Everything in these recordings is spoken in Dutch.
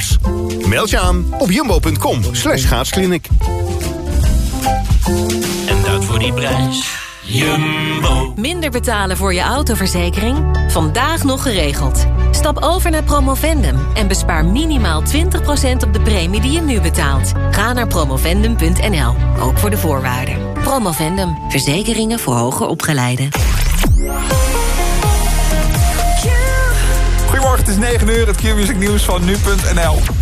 schaars. Meld je aan op jumbo.com slash schaatskliniek. En dat voor die prijs. Jumbo. Minder betalen voor je autoverzekering? Vandaag nog geregeld. Stap over naar Promovendum en bespaar minimaal 20% op de premie die je nu betaalt. Ga naar promovendum.nl, ook voor de voorwaarden. Promovendum, verzekeringen voor hoger opgeleiden. Goedemorgen, het is 9 uur, het Q-music nieuws van nu.nl.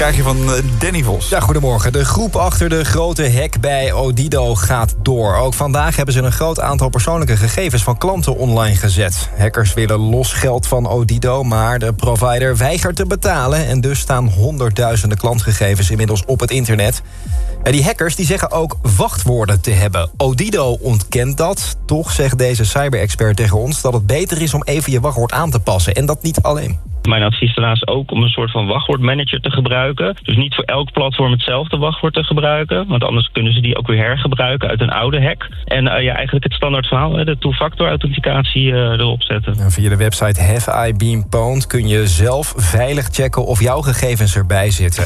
Krijg je van eh, Danny Vos. Ja, goedemorgen. De groep achter de grote hack bij Odido gaat door. Ook vandaag hebben ze een groot aantal persoonlijke gegevens van klanten online gezet. Hackers willen los geld van Odido, maar de provider weigert te betalen... en dus staan honderdduizenden klantgegevens inmiddels op het internet. En die hackers die zeggen ook wachtwoorden te hebben. Odido ontkent dat. Toch zegt deze cyber-expert tegen ons dat het beter is om even je wachtwoord aan te passen. En dat niet alleen. Mijn advies daarnaast ook om een soort van wachtwoordmanager te gebruiken. Dus niet voor elk platform hetzelfde wachtwoord te gebruiken. Want anders kunnen ze die ook weer hergebruiken uit een oude hack. En uh, ja, eigenlijk het standaard verhaal, de two-factor authenticatie uh, erop zetten. En via de website Have I Been Pwned kun je zelf veilig checken of jouw gegevens erbij zitten.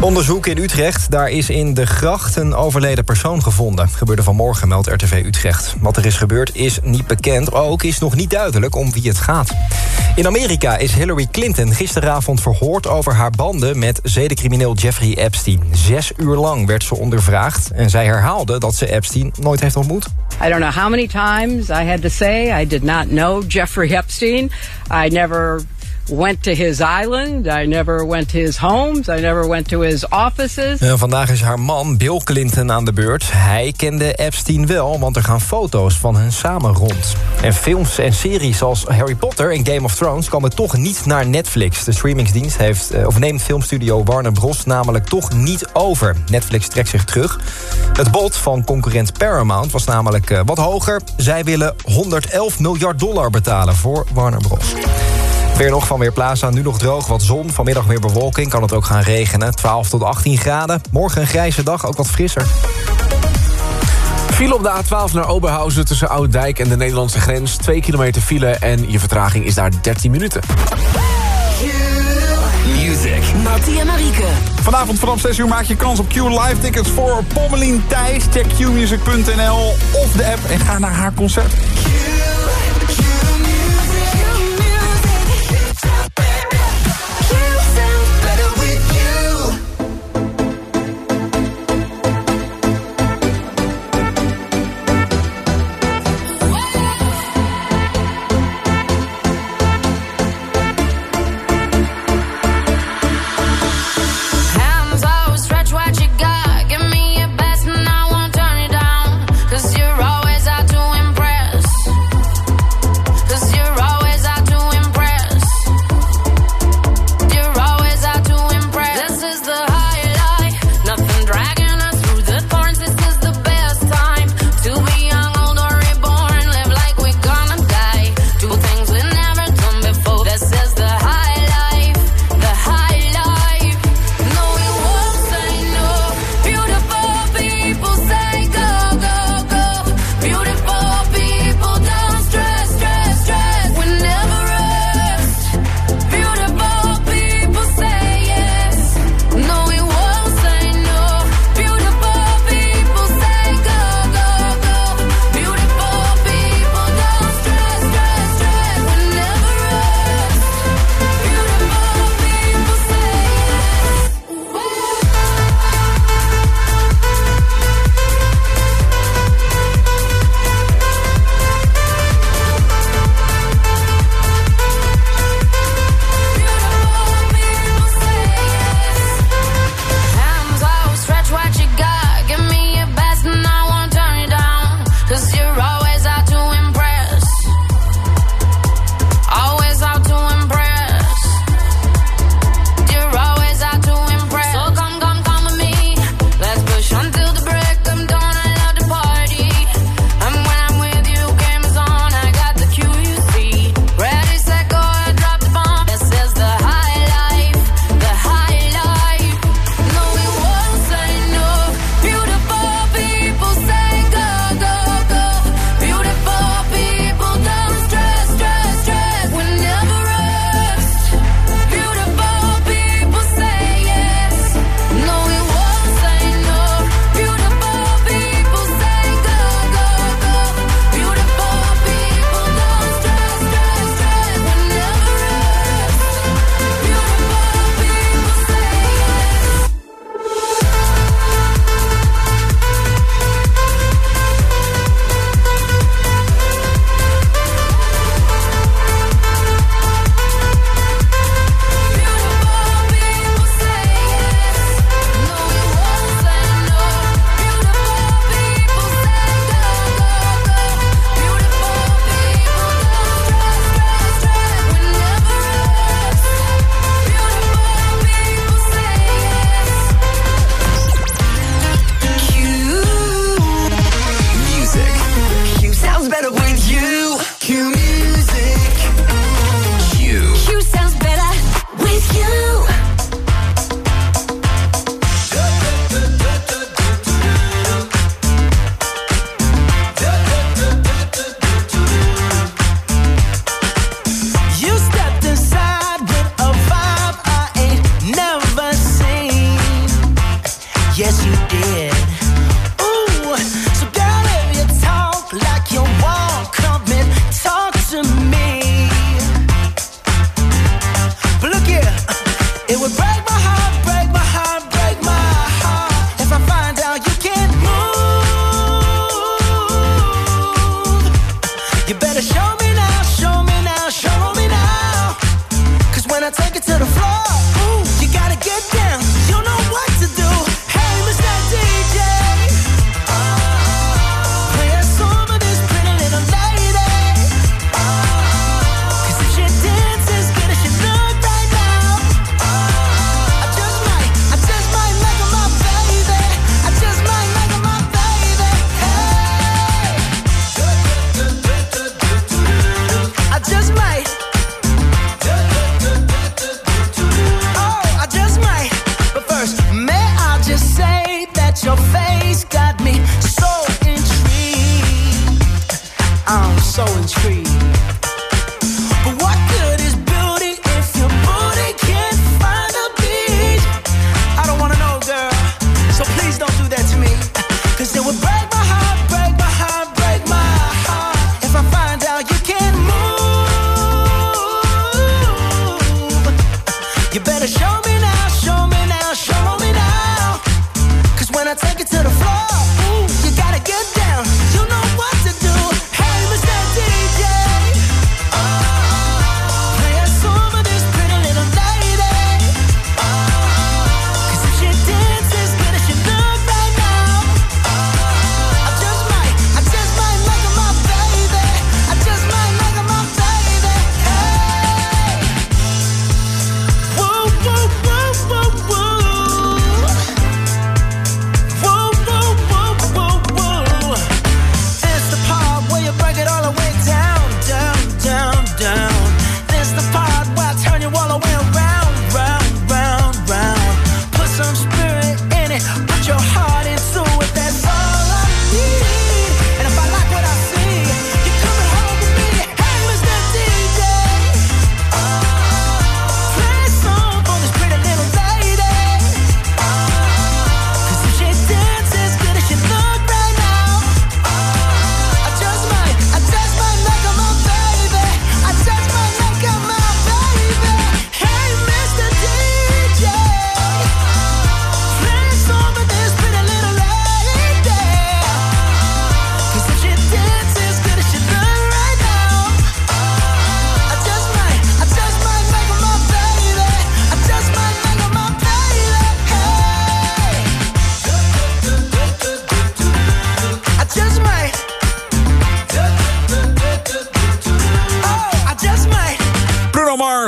Onderzoek in Utrecht, daar is in de gracht een overleden persoon gevonden. Gebeurde vanmorgen, meldt RTV Utrecht. Wat er is gebeurd is niet bekend, ook is nog niet duidelijk om wie het gaat. In Amerika is Hillary Clinton gisteravond verhoord over haar banden met zedencrimineel Jeffrey Epstein. Zes uur lang werd ze ondervraagd en zij herhaalde dat ze Epstein nooit heeft ontmoet. I don't know how many times I had to say I did not know Jeffrey Epstein. I never went to his island. I never went to his homes. I never went to his offices. En vandaag is haar man Bill Clinton aan de beurt. Hij kende Epstein wel, want er gaan foto's van hen samen rond. En films en series als Harry Potter en Game of Thrones... komen toch niet naar Netflix. De streamingsdienst heeft, eh, of neemt filmstudio Warner Bros. namelijk toch niet over. Netflix trekt zich terug. Het bod van concurrent Paramount was namelijk eh, wat hoger. Zij willen 111 miljard dollar betalen voor Warner Bros. Weer nog van Weerplaza, nu nog droog, wat zon. Vanmiddag weer bewolking, kan het ook gaan regenen. 12 tot 18 graden. Morgen een grijze dag, ook wat frisser. File op de A12 naar Oberhausen tussen Ouddijk en de Nederlandse grens. 2 kilometer file en je vertraging is daar 13 minuten. Music. Mattie en Marieke. Vanavond vanaf 6 uur maak je kans op Q Live tickets voor Pommelien Thijs. Check qmusic.nl of de app en ga naar haar concert.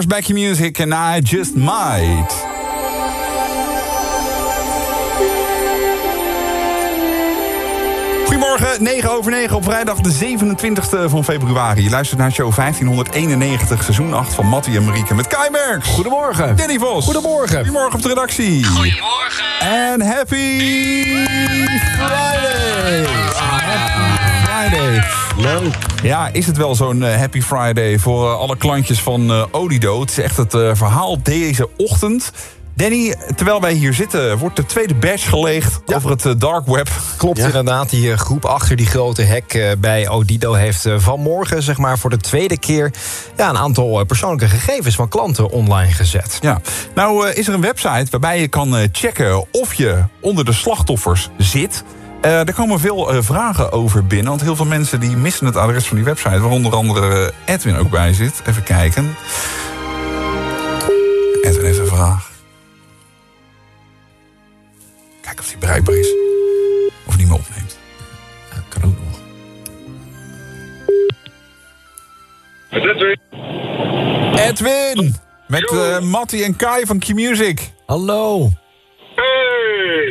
Back Your Music en I Just Might. Goedemorgen, 9 over 9 op vrijdag de 27e van februari. Je luistert naar show 1591, seizoen 8 van Mattie en Marieke met Kai Merks. Goedemorgen. Danny Vos. Goedemorgen. Goedemorgen op de redactie. Goedemorgen. En happy Friday. Happy Friday. Leuk. Ja, is het wel zo'n eh, happy Friday voor eh, alle klantjes van eh, Odido? Het is echt het verhaal deze ochtend. Danny, terwijl wij hier zitten, wordt de tweede badge geleegd over het dark web. Klopt inderdaad, die groep achter die grote hack eh, bij Odido... heeft vanmorgen zeg maar, voor de tweede keer... Ja, een aantal persoonlijke gegevens van klanten online gezet. Ja, nou is er een website waarbij je kan checken of je onder de slachtoffers zit. Eh er komen veel eh, vragen over binnen, want heel veel mensen die missen het adres van die website. Waar onder andere eh, Edwin ook bij zit. Even kijken. Edwin heeft een vraag. Kijken of die bereikbaar is. Of niet meer opneemt. Ja, kan ook nog. Edwin! Met Mattie en Kai van Q-Music. Hallo.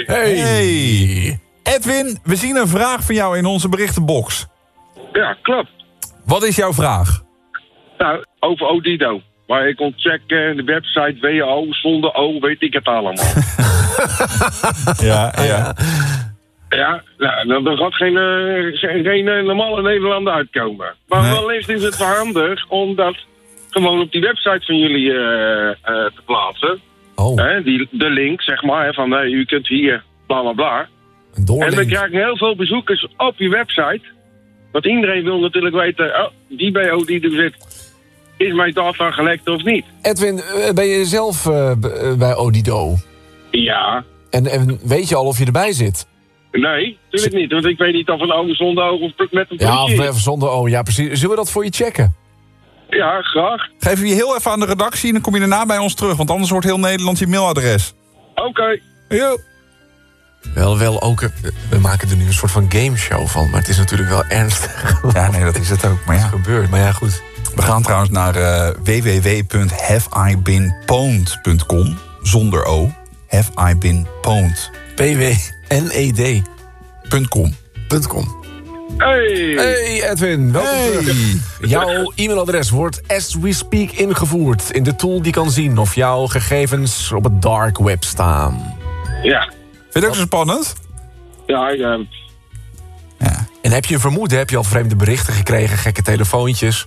Hey. hey! Edwin, we zien een vraag van jou in onze berichtenbox. Ja, klopt. Wat is jouw vraag? Nou, over Odido. Maar ik kon checken, de website WHO, zonder O, weet ik het allemaal. Ja, ja. ja, nou, dan- er gaat geen, eh, geen, geen eh, normale Nederlander uitkomen. Maar Nee. wellicht is het handig om dat gewoon op die website van jullie eh, eh, te plaatsen. Oh, Hè, die, de link, zeg maar, hè, van hey, u kunt hier, bla bla bla. Een En doorlink. krijgen heel veel bezoekers op je website. Want iedereen wil natuurlijk weten, oh, die BO die er zit, is mijn data gelekt of niet? Edwin, eh, ben je zelf eh, eh, bij Odido? Ja. En, en weet je al of je erbij zit? Nee, natuurlijk niet. Want ik weet niet of een ogen zonder ogen of met een Ja, of even zonder O. Ja, precies. Zullen we dat voor je checken? Ja, graag. Geef je heel even aan de redactie en dan kom je daarna bij ons terug. Want anders wordt heel Nederland je mailadres. Oké. Jo. Wel, wel ook, eh, we maken er nu een soort van gameshow van, maar het is natuurlijk wel ernstig. Ja, nee, dat is het ook. Maar ja. gebeurt. Maar ja, goed. We gaan trouwens naar eh www.haveibeenpwned.com. Zonder O. Haveibeenpwned.com. P-W-N-E-D. .com. Hey. Hey Edwin, welkom terug. Jouw e-mailadres wordt as we speak ingevoerd in de tool die kan zien of jouw gegevens op het dark web staan. Ja. Vind je het ook zo spannend? Ja, ik, eh, En heb je een vermoeden, heb je al vreemde berichten gekregen, gekke telefoontjes?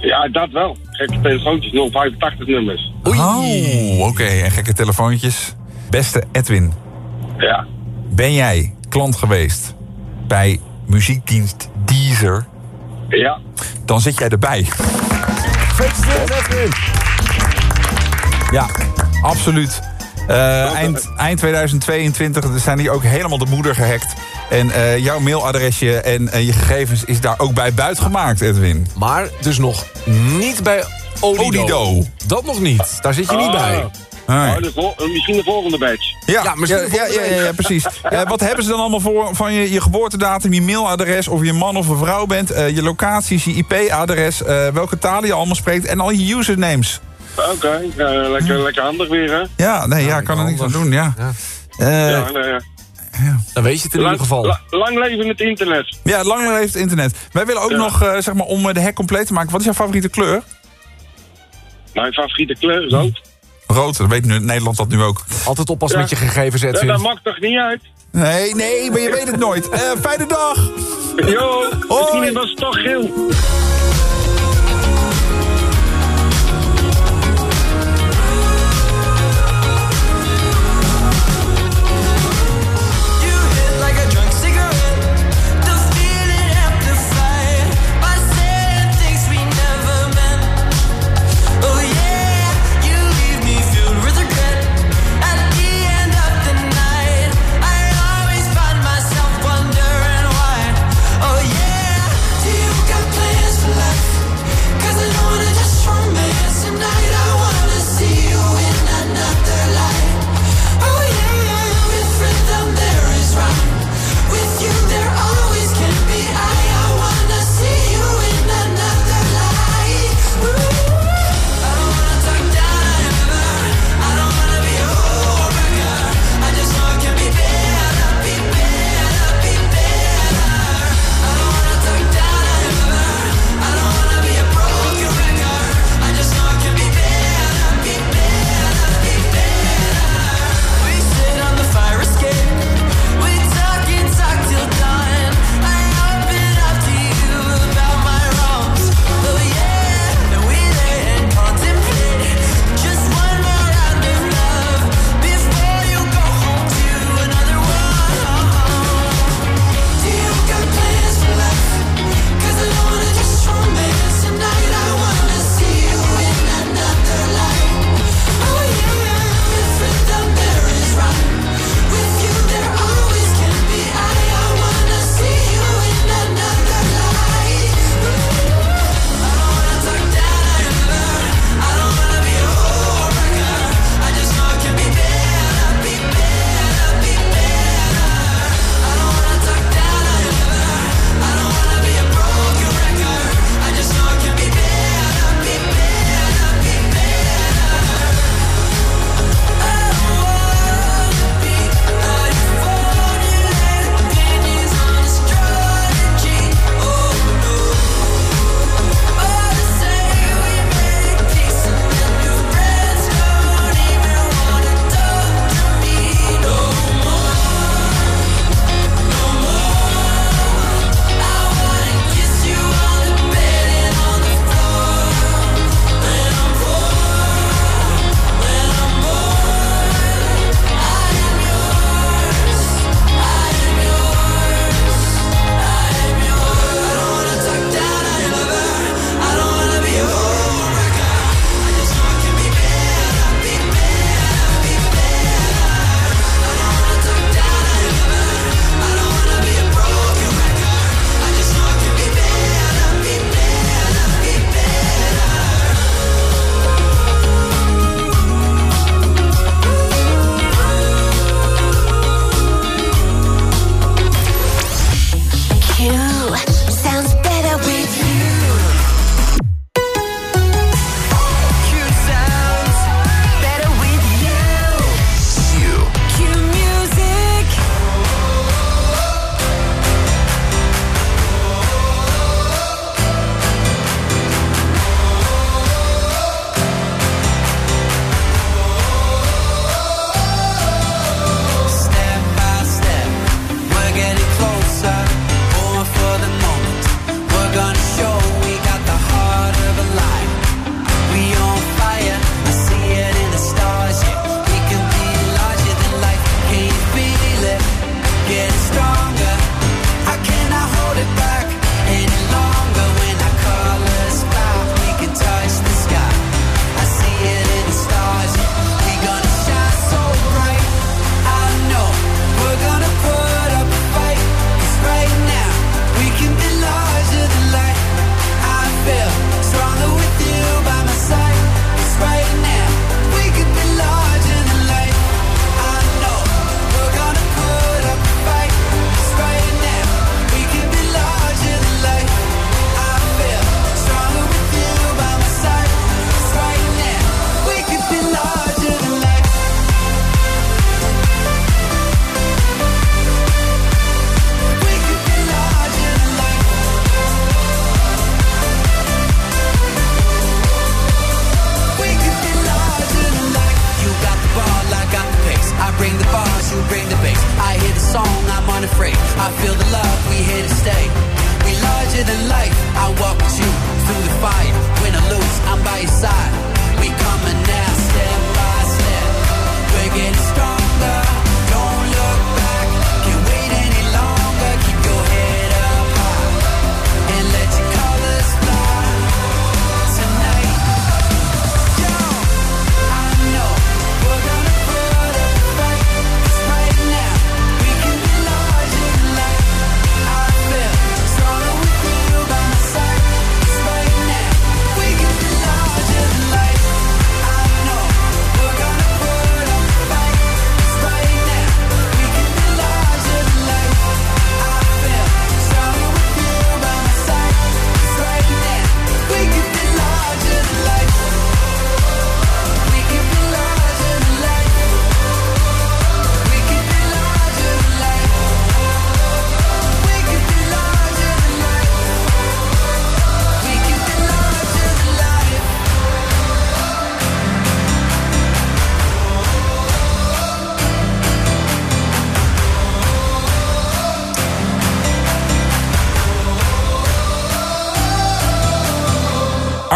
ja, dat wel. Gekke telefoontjes, 085 nummers. Oh, oké. En gekke telefoontjes. Beste Edwin, Ja. ben jij klant geweest bij muziekdienst Deezer? Ja. Dan zit jij erbij. Gefeliciteerd Edwin! Ja, absoluut. Eh, eind, eind 2022 zijn die ook helemaal de moeder gehackt. En eh, jouw mailadresje en eh, je gegevens is daar ook bij buitgemaakt, Edwin. Maar dus nog niet bij Odido. Odido. Dat nog niet. Daar zit je niet Ah. bij. Nee. Oh, de eh, misschien de volgende batch. Ja, Ja, ja, misschien ja, de ja, volgende ja, ja, precies. Eh, wat hebben ze dan allemaal voor van je, je geboortedatum, je mailadres... of je man of een vrouw bent, eh, je locaties, je IP-adres... eh, welke talen je allemaal spreekt en al je usernames. Oké, eh, lekker, lekker handig weer, hè? Ja, nee, ja, kan er niks aan doen, ja. Ja. Eh, ja, nee, ja. Dan weet je het in Lang, ieder geval. la- lang leven het internet. Ja, lang heeft het internet. Wij willen ook Ja. nog, eh, zeg maar, om de hack compleet te maken... wat is jouw favoriete kleur? Mijn favoriete kleur is rood. Rood, dat weet nu, Nederland dat nu ook. Altijd oppassen Ja. met je gegevens, Ja, Edwin. dat maakt toch niet uit? Nee, nee, maar je weet het nooit. Eh, fijne dag! Jo, Hoi. misschien was het toch geel.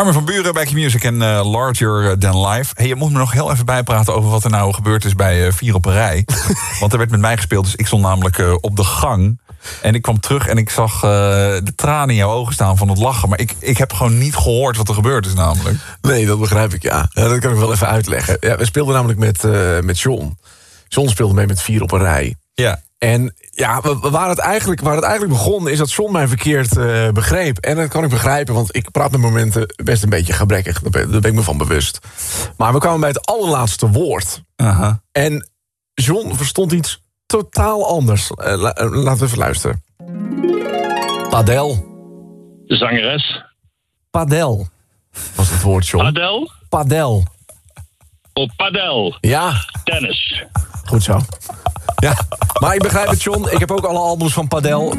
Armin van Buren bij Q-Music en eh, Larger Than Life. Hey, je moet me nog heel even bijpraten over wat er nou gebeurd is bij eh, Vier op een Rij. Want er werd met mij gespeeld, dus ik stond namelijk eh, op de gang. En ik kwam terug en ik zag de tranen in jouw ogen staan van het lachen. Maar ik, ik heb gewoon niet gehoord wat er gebeurd is namelijk. Nee, dat begrijp ik, ja. ja dat kan ik wel even uitleggen. Ja, we speelden namelijk met, met John. John speelde mee met vier op een rij. Ja. En ja, waar het eigenlijk, waar het eigenlijk begon... is dat John mij verkeerd eh, begreep. En dat kan ik begrijpen, want ik praat met momenten best een beetje gebrekkig. Daar ben, daar ben ik me van bewust. Maar we kwamen bij het allerlaatste woord. Aha. En John verstond iets totaal anders. Eh, la- eh, laten we even luisteren. Padel. De zangeres. Padel. Was het woord, John? Padel? Padel. Op padel. Ja. Tennis. Goed zo. Ja, maar ik begrijp het, John. Ik heb ook alle albums van Padel.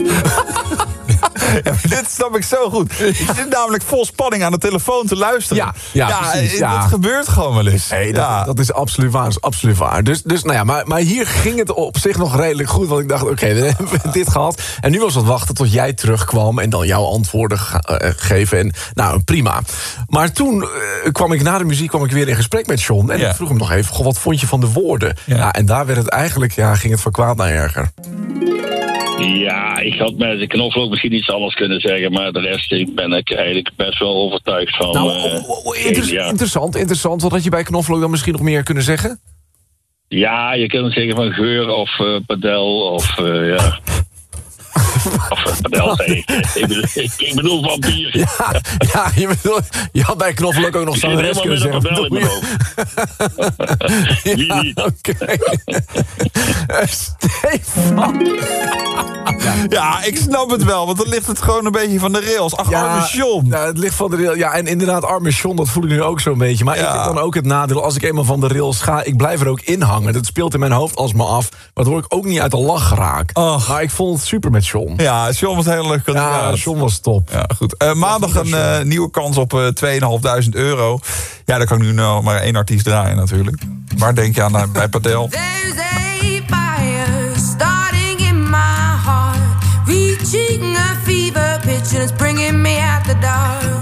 Ja, dit snap ik zo goed. Ik zit namelijk vol spanning aan de telefoon te luisteren. Ja, ja, precies, eh, ja. Dat gebeurt gewoon wel eens. Nee, dat, dat is absoluut waar. is absoluut waar. Dus, dus nou ja, maar, maar hier ging het op zich nog redelijk goed. Want ik dacht, oké, we hebben dit gehad. En nu was het wachten tot jij terugkwam en dan jouw antwoorden eh, geven. En nou, prima. Maar toen eh, kwam ik na de muziek kwam ik weer in gesprek met John. En ik vroeg hem nog even, goh, wat vond je van de woorden? Ja. en daar werd het eigenlijk, ja, ging het van kwaad naar erger. Ja, ik had met de knoflook misschien iets anders kunnen zeggen, maar de rest ik ben ik eigenlijk best wel overtuigd van. Nou, eh, oh, oh, oh, inter- ja. interessant, interessant. Wat had je bij Knoflook dan misschien nog meer kunnen zeggen? ja, je kunt zeggen van geur of eh, padel of eh, ja. Of eh, ik. Ik bedoel, ik, ik bedoel vampier. Ja, ja je, bedoel, je had bij Knoflook ook nog Ik zangeres helemaal kunnen met een zeggen. in mijn Ja, niet? oké. Eh, Stefan. Ja, ik snap het wel, want dan ligt het gewoon een beetje van de rails. Ach, arme John. Ja, het ligt van de rail. Ja, en inderdaad, arme John, dat voel ik nu ook zo'n beetje. Maar ik heb dan ook het nadeel, als ik eenmaal van de rails ga... ik blijf er ook in hangen. Dat speelt in mijn hoofd alsmaar af. Waardoor ik ook niet uit de lach raak. Maar ik vond het super met John. Ja, John was heel leuk. Ja, John was top. Ja, goed. Eh, maandag een eh, nieuwe kans op eh 2.500 euro. Ja, dan kan ik nu nou maar één artiest draaien natuurlijk. Waar denk je aan bij Patel? There's a fire starting in my heart, reaching a fever pitch, and it's bringing me out the dark.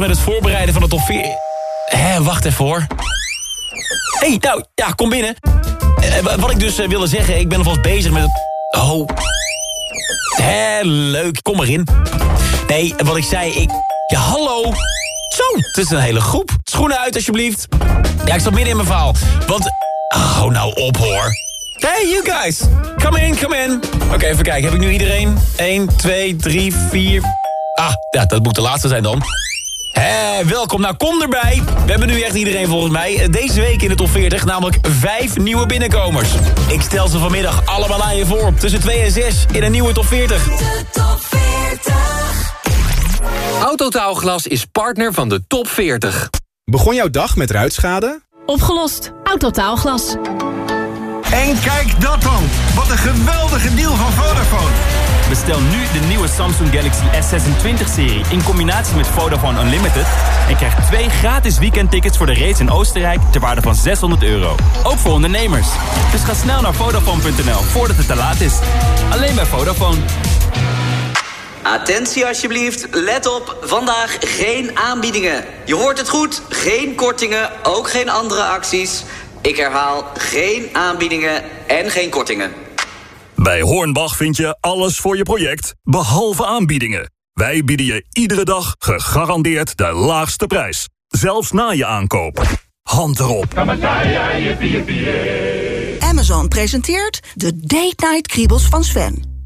Met het voorbereiden van de top 4. Hé, wacht even hoor. Hé, hey, nou, ja, kom binnen. Eh, wat ik dus eh, wilde zeggen, ik ben alvast bezig met het... Oh. Hé, leuk, kom maar in. Nee, wat ik zei, ik... Ja, hallo. Zo, het is een hele groep. Schoenen uit, alsjeblieft. Ja, ik zat midden in mijn verhaal. Want... Oh, nou op, hoor. Hey, you guys. Come in, come in. Oké, even kijken. Heb ik nu iedereen? 1, 2, 3, 4... Ah, ja, dat moet de laatste zijn dan. Hé, welkom. Nou, kom erbij. We hebben nu echt iedereen volgens mij. Deze week in de top 40 namelijk vijf nieuwe binnenkomers. Ik stel ze vanmiddag allemaal aan je voor. Tussen 2 en 6 in een nieuwe top 40. De top 40. Autotaalglas is partner van de top 40. Begon jouw dag met ruitschade? Opgelost. Autotaalglas. En kijk dat dan. Wat een geweldige deal van Vodafone. Bestel nu de nieuwe Samsung Galaxy S26-serie in combinatie met Vodafone Unlimited... en krijg twee gratis weekendtickets voor de race in Oostenrijk ter waarde van 600 euro. Ook voor ondernemers. Dus ga snel naar Vodafone.nl voordat het te laat is. Alleen bij Vodafone. Attentie alsjeblieft, let op, vandaag geen aanbiedingen. Je hoort het goed, geen kortingen, ook geen andere acties. Ik herhaal, geen aanbiedingen en geen kortingen. Bij Hornbach vind je alles voor je project, behalve aanbiedingen. Wij bieden je iedere dag gegarandeerd de laagste prijs. Zelfs na je aankoop. Hand erop. Amazon presenteert de Date Night Kriebels van Sven.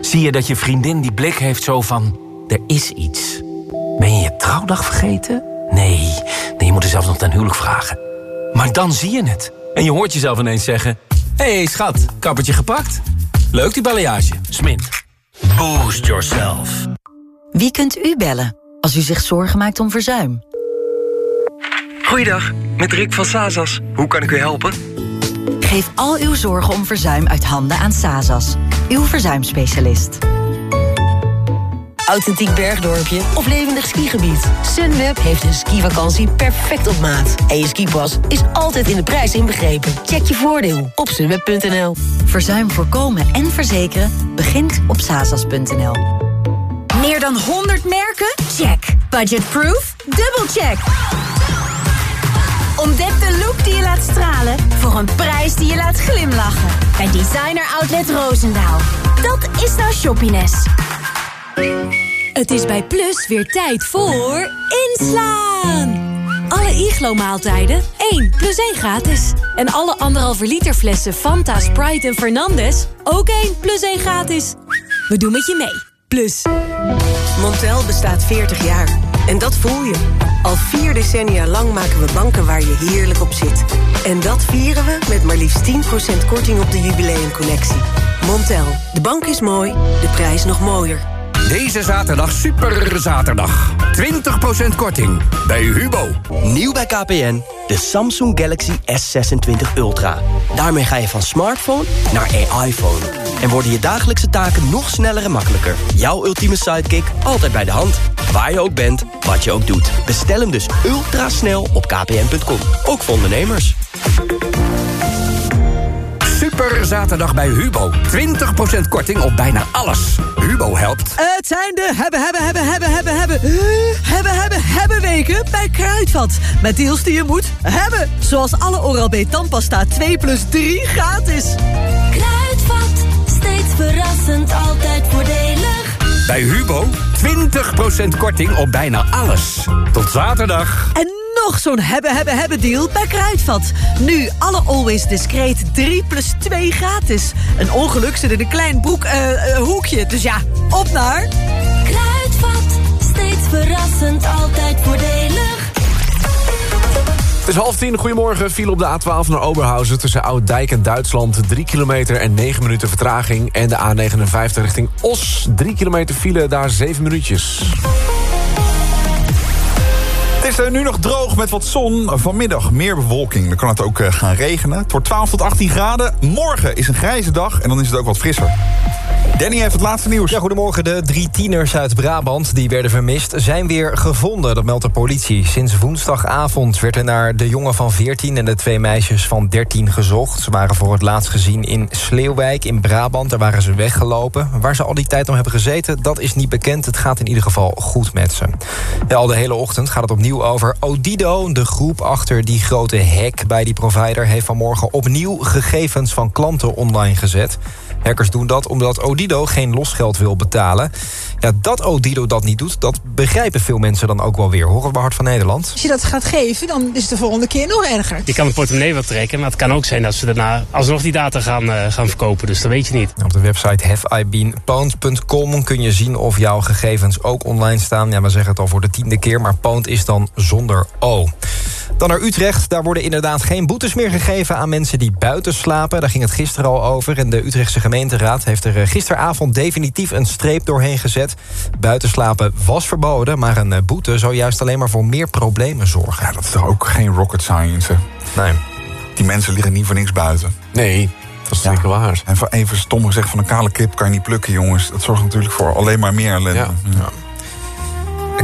zie je dat je vriendin die blik heeft zo van... er is iets. Ben je je trouwdag vergeten? Nee, nee je moet er zelfs nog ten huwelijk vragen. Maar dan zie je het. En je hoort jezelf ineens zeggen... Hé hey, schat, kappertje gepakt? Leuk die balayage. Smint. Boost yourself. Wie kunt u bellen als u zich zorgen maakt om verzuim? Goeiedag, met Rick van Sazas. Hoe kan ik u helpen? Geef al uw zorgen om verzuim uit handen aan Sazas, uw verzuimspecialist. Authentiek bergdorpje of levendig skigebied. Sunweb heeft een skivakantie perfect op maat. En je skipas is altijd in de prijs inbegrepen. Check je voordeel op sunweb.nl. Verzuim voorkomen en verzekeren begint op sazas.nl. Meer dan 100 merken? Check. Budgetproof? Dubbelcheck. Ontdek de look die je laat stralen voor een prijs die je laat glimlachen. Bij Designer Outlet Roosendaal. Dat is nou shoppiness. Het is bij Plus weer tijd voor inslaan. Alle Iglo-maaltijden 1 plus 1 gratis. En alle anderhalve liter flessen Fanta, Sprite en Fernandez ook 1 plus 1 gratis. We doen met je mee. Plus. Montel bestaat 40 jaar. En dat voel je. Al vier decennia lang maken we banken waar je heerlijk op zit. En dat vieren we met maar liefst 10% korting op de jubileumcollectie. Montel, de bank is mooi, de prijs nog mooier. Deze zaterdag super zaterdag. 20% korting bij Hubo. Nieuw bij KPN, de Samsung Galaxy S26 Ultra. Daarmee ga je van smartphone naar AI-phone. En worden je dagelijkse taken nog sneller en makkelijker. Jouw ultieme sidekick altijd bij de hand. Waar je ook bent, wat je ook doet. Bestel hem dus ultra snel op kpn.com. Ook voor ondernemers. Super zaterdag bij Hubo. 20% korting op bijna alles. Hubo helpt. Het zijn de hebben, hebben, hebben, hebben, hebben, hebben, hebben, hebben, hebben weken bij Kruidvat. Met deals die je moet hebben. Zoals alle Oral-B tandpasta 2 plus 3 gratis. Kruidvat, steeds verrassend, altijd voordelig. Bij Hubo 20% korting op bijna alles. Tot zaterdag. En nog zo'n hebben, hebben, hebben deal bij Kruidvat. Nu alle Always Discreet 3 plus 2 gratis. Een ongeluk zit in een klein broek, eh, uh, hoekje. Dus ja, op naar... Kruidvat, steeds verrassend, altijd voordelig. Het is half tien, goedemorgen. Viel op de A12 naar Oberhausen tussen Ouddijk en Duitsland. 3 kilometer en 9 minuten vertraging. En de A59 richting Os. 3 kilometer file, daar 7 minuutjes. Is er nu nog droog met wat zon. Vanmiddag meer bewolking. Dan kan het ook eh, gaan regenen. Het wordt 12 tot 18 graden. Morgen is een grijze dag en dan is het ook wat frisser. Danny heeft het laatste nieuws. Ja, goedemorgen. De drie tieners uit Brabant die werden vermist... zijn weer gevonden, dat meldt de politie. Sinds woensdagavond werd er naar de jongen van 14... en de twee meisjes van 13 gezocht. Ze waren voor het laatst gezien in Sleeuwwijk in Brabant. Daar waren ze weggelopen. Waar ze al die tijd om hebben gezeten, dat is niet bekend. Het gaat in ieder geval goed met ze. Al de hele ochtend gaat het opnieuw over Odido. De groep achter die grote hack bij die provider... heeft vanmorgen opnieuw gegevens van klanten online gezet. Hackers doen dat omdat Odido geen losgeld wil betalen. Ja, dat Odido dat niet doet, dat begrijpen veel mensen dan ook wel weer. Horen we Hart van Nederland. Als je dat gaat geven, dan is het de volgende keer nog erger. Je kan het portemonnee wel trekken, maar het kan ook zijn dat ze daarna alsnog die data gaan, uh, gaan verkopen. Dus dat weet je niet. Op de website haveibeenpwned.com kun je zien of jouw gegevens ook online staan. Ja, we zeggen het al voor de tiende keer, maar Pound is dan zonder O. Dan naar Utrecht. Daar worden inderdaad geen boetes meer gegeven aan mensen die buiten slapen. Daar ging het gisteren al over. En de Utrechtse gemeenteraad heeft er gisteravond definitief een streep doorheen gezet. Buitenslapen was verboden, maar een boete zou juist alleen maar voor meer problemen zorgen. Ja, dat is toch ook geen rocket science? Nee. Die mensen liggen niet voor niks buiten. Nee, dat is zeker waar. En even stom gezegd, van een kale kip kan je niet plukken, jongens. Dat zorgt natuurlijk voor alleen maar meer ellende. Ja. ja.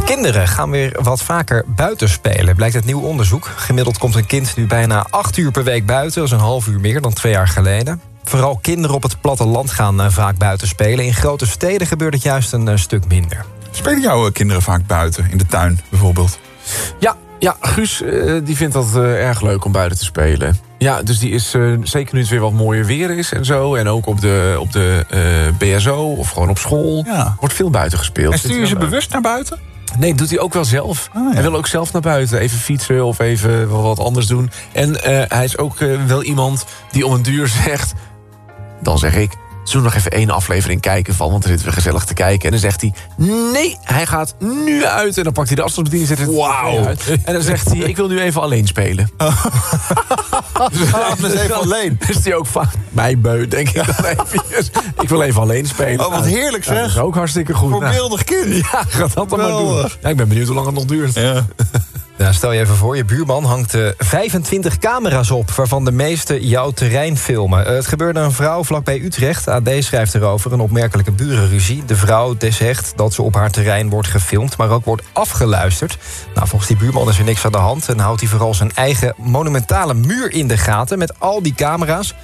Kinderen gaan weer wat vaker buiten spelen, blijkt uit nieuw onderzoek. Gemiddeld komt een kind nu bijna acht uur per week buiten. Dat is een half uur meer dan twee jaar geleden. Vooral kinderen op het platteland gaan uh, vaak buiten spelen. In grote steden gebeurt het juist een uh, stuk minder. Spelen jouw kinderen vaak buiten, in de tuin bijvoorbeeld? Ja, ja Guus uh, die vindt dat erg leuk om buiten te spelen. Ja, dus die is zeker nu het weer wat mooier weer is en zo. En ook op de, op de BSO of gewoon op school. Ja. Wordt veel buiten gespeeld. En stuur je ze bewust naar buiten? Nee, dat doet hij ook wel zelf. Ah, ja. Hij wil ook zelf naar buiten. Even fietsen of even wat anders doen. En uh, hij is ook uh, wel iemand die om een duur zegt... Dan zeg ik, zullen we nog even één aflevering kijken van... want dan zitten we gezellig te kijken. En dan zegt hij, nee, hij gaat nu uit. En dan pakt hij de afstandsbediening en zet het wow. uit. En dan zegt hij, ik wil nu even alleen spelen. dus even alleen. Is hij ook vaak mij beu, denk ik dan eventjes. Ik wil even alleen spelen. Oh, wat heerlijk zeg. Ja, dat is ook hartstikke goed. Voorbeeldig kind. Ja, ga dat dan maar doen. Ja, ik ben benieuwd hoe lang het nog duurt. Ja. Ja, stel je even voor, je buurman hangt uh, 25 camera's op... waarvan de meeste jouw terrein filmen. Uh, het gebeurde een vrouw vlakbij Utrecht. AD schrijft erover een opmerkelijke burenruzie. De vrouw zegt dat ze op haar terrein wordt gefilmd... maar ook wordt afgeluisterd. Nou, volgens die buurman is er niks aan de hand... en houdt hij vooral zijn eigen monumentale muur in de gaten... met al die camera's.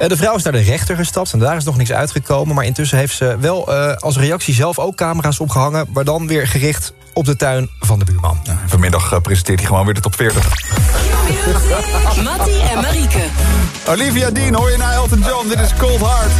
Uh, de vrouw is naar de rechter gestapt en daar is nog niks uitgekomen... maar intussen heeft ze wel als reactie zelf ook camera's opgehangen... maar dan weer gericht op de tuin van de buurman. Ja, vanmiddag uh, presenteert hij gewoon weer de top 40. Mattie en Marieke. Olivia Dean hoor je naar Elton John. Dit is Cold Heart.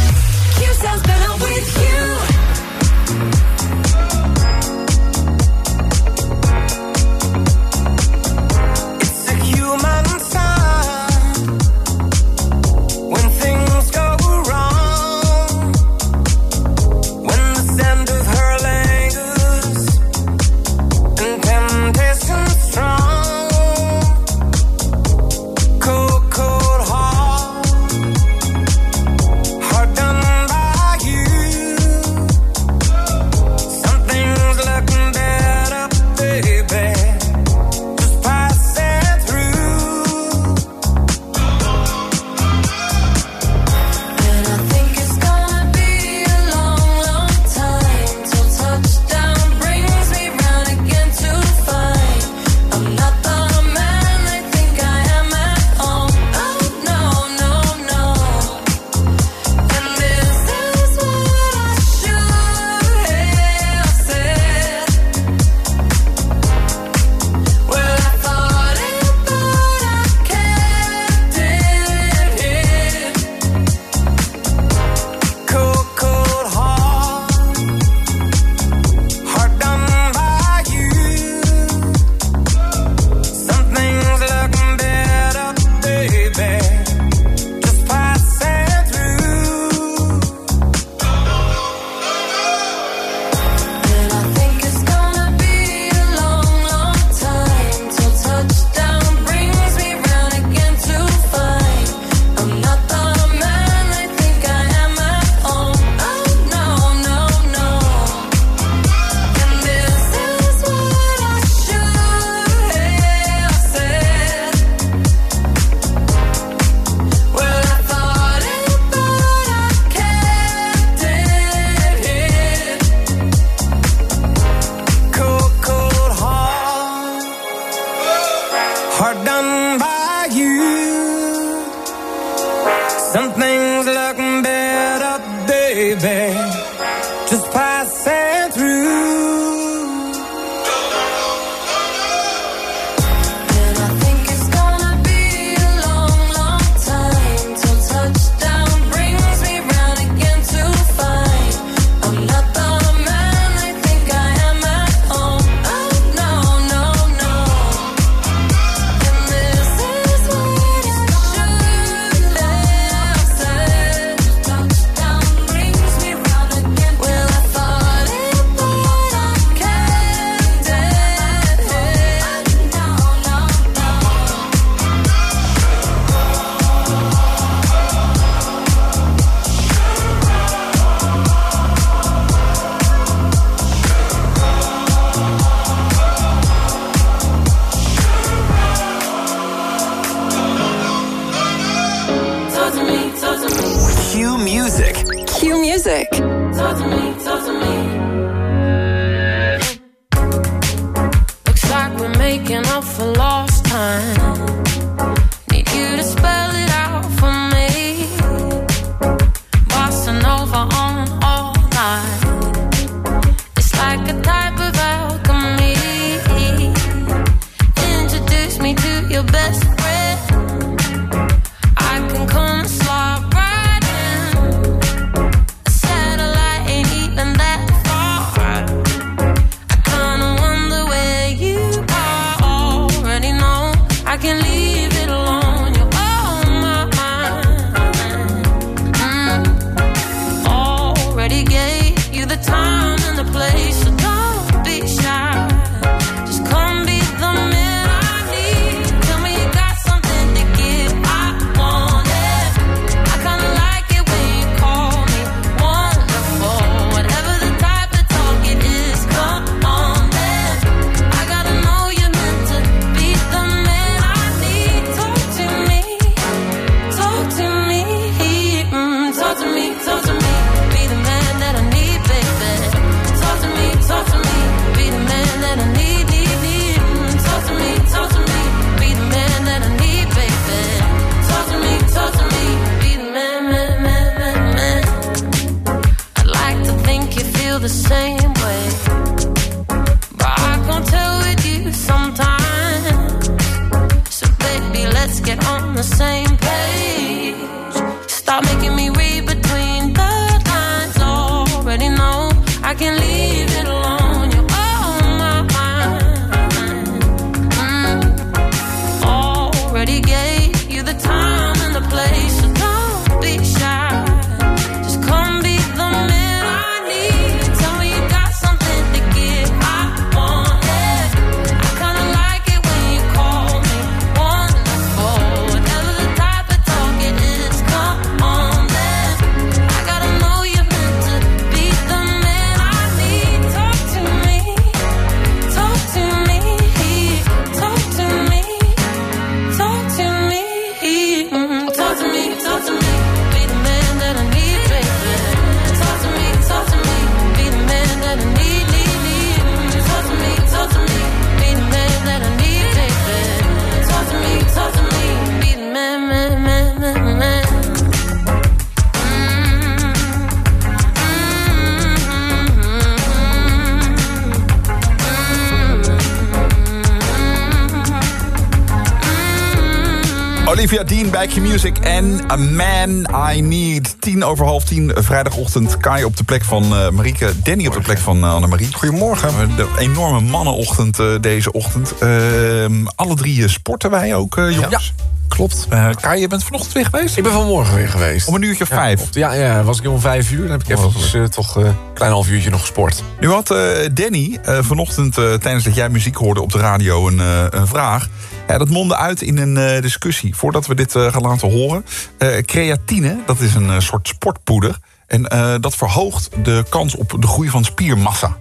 Music en A Man I Need. Tien over half tien, vrijdagochtend. Kai op de plek van uh, Marieke. Danny op de plek van uh, Annemarie. Goedemorgen. Eh, de enorme mannenochtend deze ochtend. Ehm, alle drie sporten wij ook, jongens? Ja. Klopt. Kai, je bent vanochtend weer geweest? Ik ben vanmorgen weer geweest. Om een uurtje of ja, vijf? Ja, ja, was ik om vijf uur. Dan heb ik even toch een klein half uurtje nog gesport. Nu had Danny vanochtend, tijdens dat jij muziek hoorde op de radio, een, een vraag. Ja, dat mondde uit in een eh, discussie. Voordat we dit eh, gaan laten horen. Eh, creatine, dat is een soort sportpoeder. En dat verhoogt de kans op de groei van spiermassa.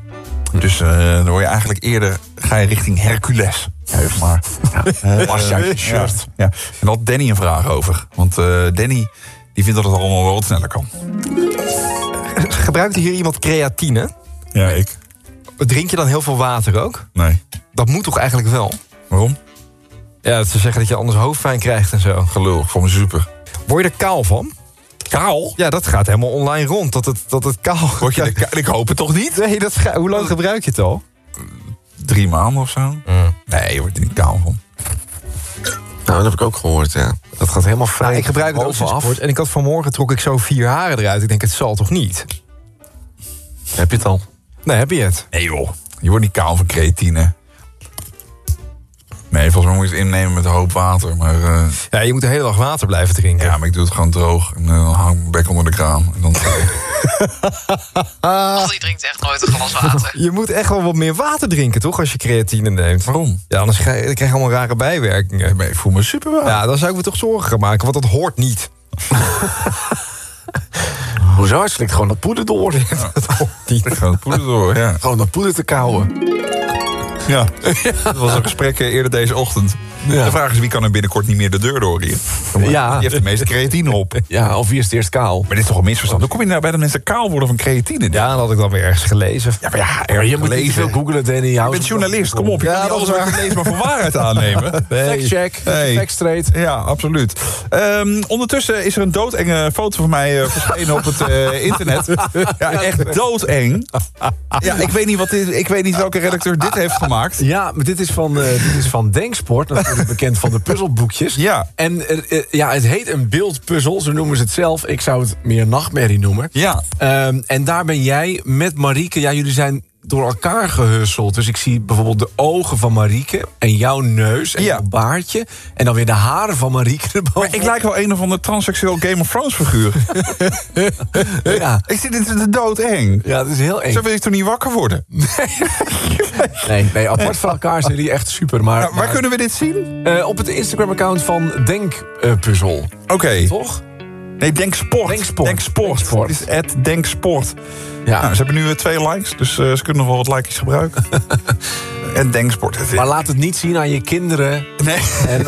Dus uh, dan word je eigenlijk eerder ga je richting Hercules. Even maar. Ja, je shirt. Ja, ja. En daar had Danny een vraag over. Want uh, Danny die vindt dat het allemaal wel wat sneller kan. Gebruikt hier iemand creatine? Ja, ik. Drink je dan heel veel water ook? Nee. Dat moet toch eigenlijk wel? Waarom? Ja, dat ze zeggen dat je anders hoofdpijn krijgt en zo. Gelul, voor me super. Word je er kaal van? Kaal? Ja, dat gaat helemaal online rond. Dat het, dat het kaal... Word je ik hoop het toch niet? Nee, dat ga- hoe lang gebruik je het al? Drie maanden of zo. Nee, je wordt er niet kaal van. Nou, dat heb ik ook gehoord, ja. Dat gaat helemaal vrij. Nou, ik gebruik het kort. En ik had vanmorgen trok ik zo vier haren eruit. Ik denk, het zal toch niet? Heb je het al? Nee, heb je het? Nee joh, je wordt niet kaal van creatine. Nee, volgens mij moet je het innemen met een hoop water. Maar, eh, Ja, je moet de hele dag water blijven drinken. ja, maar ik doe het gewoon droog. En eh, dan hang ik mijn bek onder de kraan. En dan, die drinkt echt nooit een glas water. Je moet echt wel wat meer water drinken, toch? Als je creatine neemt. Waarom? Ja, anders krijg je, dan krijg je allemaal rare bijwerkingen. ik voel me super wel. Ja, dan zou ik me toch zorgen gaan maken, want dat hoort niet. Hoezo? Hij slikt gewoon dat poeder door. dat hoort niet. Gewoon het poeder door, ja. Gewoon dat poeder te kauwen. Ja, dat was een gesprek eerder deze ochtend. Ja. De vraag is, wie kan er binnenkort niet meer de deur door hier? Ja. Die heeft de meeste creatine op. Ja, of wie is het eerst kaal? Maar dit is toch een misverstand? Hoe kom je nou bij dat mensen kaal worden van creatine? Ja, dat had ik dan weer ergens gelezen. Ja, maar ja, ergens je moet niet veel googlen, Danny. Je bent journalist, kom op. Je Ja, kan niet alles is wat je waar. leest maar voor waarheid aannemen. Fact check, fact straight. Ja, absoluut. Ehm, ondertussen is er een doodenge foto van mij eh, verschenen op het eh, internet. Ja, echt doodeng. Ja, ik weet niet, wat dit, ik weet niet welke redacteur dit heeft gemaakt. Ja, maar dit is van, eh, dit is van Denksport, natuurlijk bekend van de puzzelboekjes. Ja. En eh, eh, ja, het heet een beeldpuzzel, zo noemen ze het zelf. Ik zou het meer nachtmerrie noemen. Ja. Ehm, en daar ben jij met Marieke, ja, jullie zijn door elkaar gehusseld. Dus ik zie bijvoorbeeld de ogen van Marieke en jouw neus en Ja. jouw baardje. En dan weer de haren van Marieke erboven. Maar ik lijk wel een of ander transseksueel Game of Thrones figuur. Ja. Ik zit dit is de doodeng. ja, dat is heel eng. Zo wil ik toch niet wakker worden? Nee, nee, apart van elkaar zijn die echt super. Maar, Nou, waar maar, kunnen we dit zien? eh, op het Instagram-account van Denkpuzzel. Oké. Toch? Nee, Denk Sport. Denk Sport. Denksport. Het is at Denk Sport. Ja. Nou, ze hebben nu eh, twee likes, dus eh, ze kunnen nog wel wat likejes gebruiken. en Denk Sport. Maar laat het niet zien aan je kinderen. Nee. En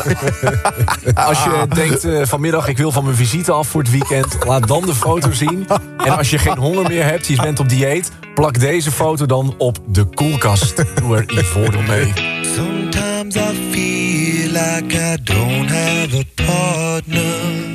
als je denkt eh, vanmiddag, ik wil van mijn visite af voor het weekend... laat dan de foto zien. En als je geen honger meer hebt, je bent op dieet... plak deze foto dan op de koelkast. Doe er voordeel mee. Sometimes I feel like I don't have a partner.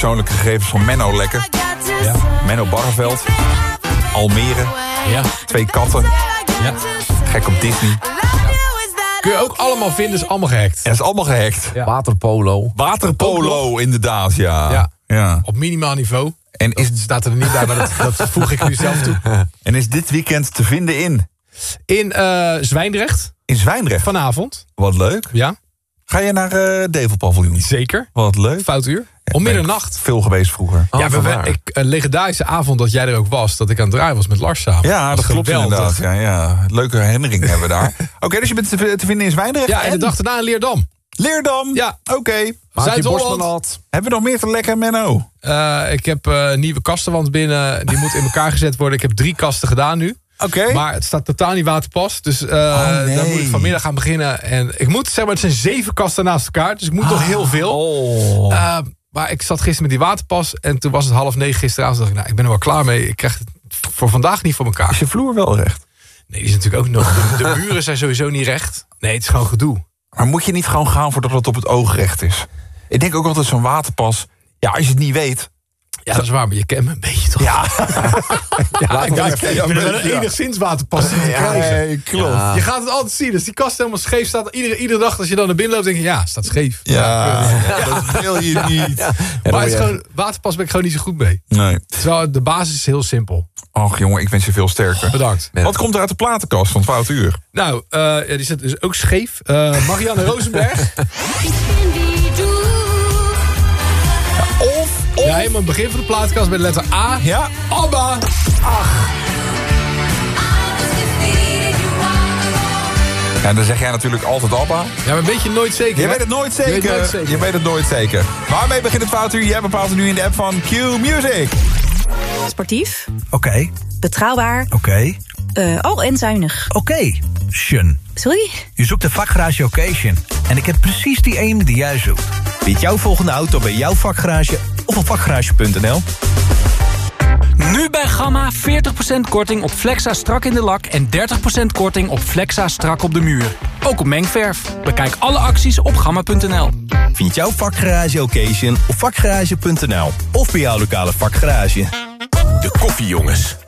Persoonlijke gegevens van Menno Lekker. Ja. Menno Barreveld. Almere. Ja. Twee katten. Ja. Gek op Disney. Kun je ook allemaal vinden, is allemaal gehackt. Ja, is allemaal gehackt. Waterpolo. Waterpolo, inderdaad, ja. Ja. ja. Op minimaal niveau. En is, Het staat er niet bij, maar dat, dat voeg ik nu zelf toe. en is dit weekend te vinden in? In eh, Zwijndrecht, In Zwijndrecht. vanavond. Wat leuk. Ja, Ga je naar eh Devel Paviljoen? zeker. Wat leuk. Fout uur. Om middernacht. Veel geweest vroeger. Oh, ja, we, ik, een legendarische avond dat jij er ook was. Dat ik aan het draaien was met Lars samen. Ja, dat klopt geweldig. inderdaad. Ja, ja. Leuke herinnering hebben we daar. Oké, dus je bent te, te vinden in Zwijndrecht? Ja, en de dag daarna in Leerdam. Leerdam? Ja. Oké. Je Zuid-Holland. Hebben we nog meer te lekker, Menno? Eh, ik heb eh, een nieuwe kastenwand binnen. Die moet in elkaar gezet worden. Ik heb drie kasten gedaan nu. Oké. Maar het staat totaal niet waterpas. Dus eh Oh, nee. daar moet ik vanmiddag aan beginnen. En ik moet zeg maar, het zijn zeven kasten naast elkaar. Dus ik moet nog heel veel. Oh. Eh, maar ik zat gisteren met die waterpas. En toen was het half negen gisteravond. dacht ik, nou, ik ben er wel klaar mee. Ik krijg het voor vandaag niet voor elkaar. Is je vloer wel recht? Nee, die is natuurlijk ook nog. De, de muren zijn sowieso niet recht. Nee, het is gewoon gedoe. Maar moet je niet gewoon gaan voordat het op het oog recht is? Ik denk ook altijd zo'n waterpas. Ja, als je het niet weet. Ja, dat is waar, maar je kent me een beetje toch? Ja, ja, ik ik, ja, wel ja. enigszins waterpas te Ja, krijgen. nee, klopt. Ja. Je gaat het altijd zien. Als die kast helemaal scheef staat, iedere, iedere dag als je dan naar binnen loopt, denk je, ja, het staat scheef. Ja, dat wil je niet. Maar het is gewoon, waterpas ben ik gewoon niet zo goed mee. Nee. Terwijl de basis is heel simpel. Och jongen, ik wens je veel sterker. Bedankt. Wat komt er uit de platenkast van 12 uur? Nou, eh, ja, die zit dus ook scheef. Eh, Marianne Rosenberg. Of, Ja, helemaal het begin van de plaatkast met letter A. Ja. Abba. Ja, dan zeg jij natuurlijk altijd Abba. Ja, maar weet je nooit zeker. Je hè? weet het nooit Je weet zeker. nooit zeker. Je weet het nooit zeker. Waarmee begint het 12 uur? Jij bepaalt het nu in de app van Q Music. Sportief, Oké, betrouwbaar, oké, eh, oh en zuinig. oké. Shun. Sorry? Je zoekt de vakgarage Occasion. En ik heb precies die ene die jij zoekt. Vind jouw volgende auto bij jouw vakgarage of op vakgarage.nl. Nu bij Gamma 40% korting op Flexa strak in de lak... en 30% korting op Flexa strak op de muur. Ook op mengverf. Bekijk alle acties op gamma.nl. Vind jouw vakgarage Occasion op vakgarage.nl. Of bij jouw lokale vakgarage. De koffiejongens.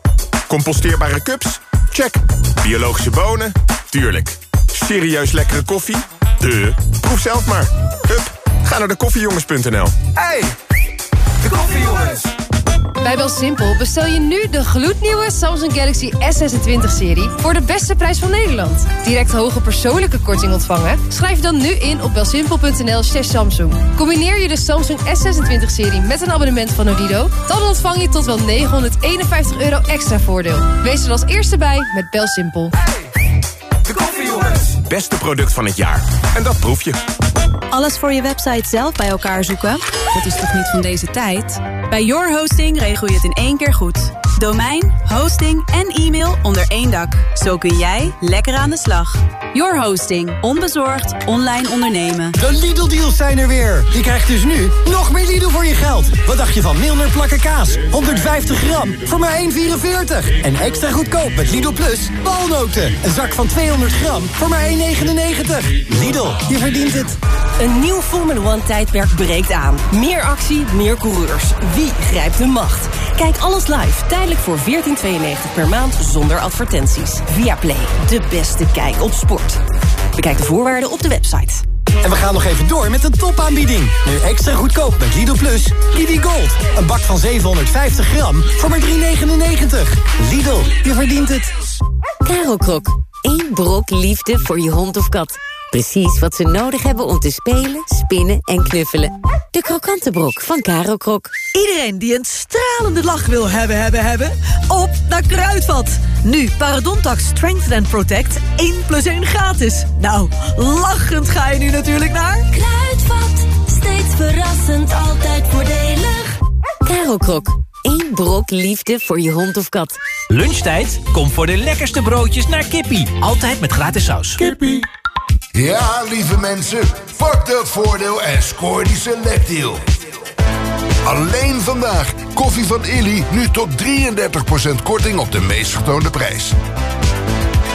Composteerbare cups? Check. Biologische bonen? Tuurlijk. Serieus lekkere koffie? De. Proef zelf maar. Hup, ga naar de koffiejongens.nl. Hey, de koffiejongens. Bij BelSimpel bestel je nu de gloednieuwe Samsung Galaxy S26-serie... voor de beste prijs van Nederland. Direct hoge persoonlijke korting ontvangen? Schrijf dan nu in op belsimpel.nl Samsung. Combineer je de Samsung S26-serie met een abonnement van Odido... dan ontvang je tot wel 951 euro extra voordeel. Wees er als eerste bij met BelSimpel. De koffiejongens. Beste product van het jaar. En dat proef je. Alles voor je website zelf bij elkaar zoeken? Dat is toch niet van deze tijd? Bij Your Hosting regel je het in één keer goed. Domein, hosting en e-mail onder één dak. Zo kun jij lekker aan de slag. Your Hosting. Onbezorgd online ondernemen. De Lidl-deals zijn er weer. Je krijgt dus nu nog meer Lidl voor je geld. Wat dacht je van Milner plakken kaas? 150 gram voor maar 1,44. En extra goedkoop met Lidl Plus walnoten. Een zak van 200 gram voor maar 1,99. Lidl, je verdient het. Een nieuw Formula One tijdperk breekt aan. Meer actie, meer coureurs. Wie grijpt de macht? Kijk alles live, tijdelijk voor 14,92 per maand zonder advertenties. Via Play, de beste kijk op sport. Bekijk de voorwaarden op de website. En we gaan nog even door met de topaanbieding. Nu extra goedkoop met Lidl Plus. Lidl Gold. Een bak van 750 gram voor maar 3,99. Lidl, je verdient het. Karel Krok. Eén brok liefde voor je hond of kat. Precies wat ze nodig hebben om te spelen, spinnen en knuffelen. De krokante brok van Karel Krok. Iedereen die een stralende lach wil hebben, hebben, hebben... op naar Kruidvat. Nu Parodontax Strengthen and Protect 1 plus 1 gratis. Nou, lachend ga je nu natuurlijk naar... Kruidvat, steeds verrassend, altijd voordelig. Karel Krok. Eén brok liefde voor je hond of kat. Lunchtijd? Kom voor de lekkerste broodjes naar Kippie. Altijd met gratis saus. Kippie. Ja, lieve mensen, pak dat voordeel en scoor die selectdeal. Alleen vandaag koffie van Illy nu tot 33% korting op de meest getoonde prijs.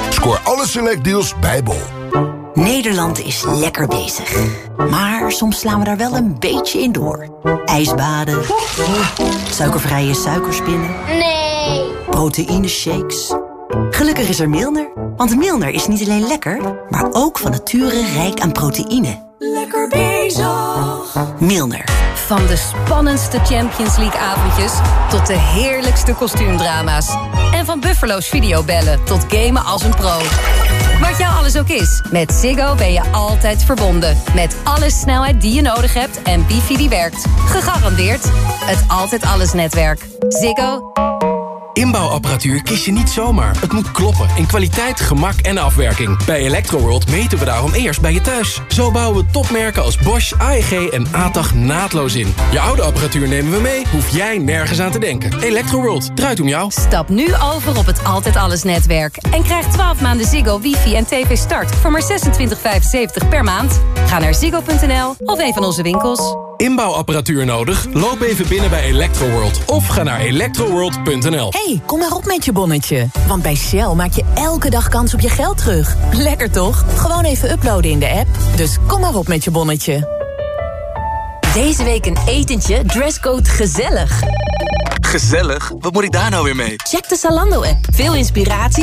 Scoor alle selectdeals bij Bol. Nederland is lekker bezig. Maar soms slaan we daar wel een beetje in door. Ijsbaden. Suikervrije suikerspinnen. Nee. Proteïne shakes. Gelukkig is er Milner. Want Milner is niet alleen lekker, maar ook van nature rijk aan proteïne. Lekker bezig. Milner. Van de spannendste Champions League avondjes tot de heerlijkste kostuumdrama's. En van Buffalo's videobellen tot gamen als een pro. Wat jou alles ook is, met Ziggo ben je altijd verbonden. Met alle snelheid die je nodig hebt en wifi die werkt. Gegarandeerd het Altijd Alles netwerk. Ziggo. Inbouwapparatuur kies je niet zomaar. Het moet kloppen in kwaliteit, gemak en afwerking. Bij Electroworld meten we daarom eerst bij je thuis. Zo bouwen we topmerken als Bosch, AEG en ATAG naadloos in. Je oude apparatuur nemen we mee, hoef jij nergens aan te denken. Electroworld, draait om jou. Stap nu over op het Altijd Alles netwerk. En krijg 12 maanden Ziggo, wifi en tv start voor maar 26,75 per maand. Ga naar ziggo.nl of een van onze winkels. Inbouwapparatuur nodig? Loop even binnen bij Electroworld of ga naar electroworld.nl. hey, kom maar op met je bonnetje. Want bij Shell maak je elke dag kans op je geld terug. Lekker toch? Gewoon even uploaden in de app. Dus kom maar op met je bonnetje. Deze week een etentje, dresscode gezellig. Gezellig? Wat moet ik daar nou weer mee? Check de Zalando-app. Veel inspiratie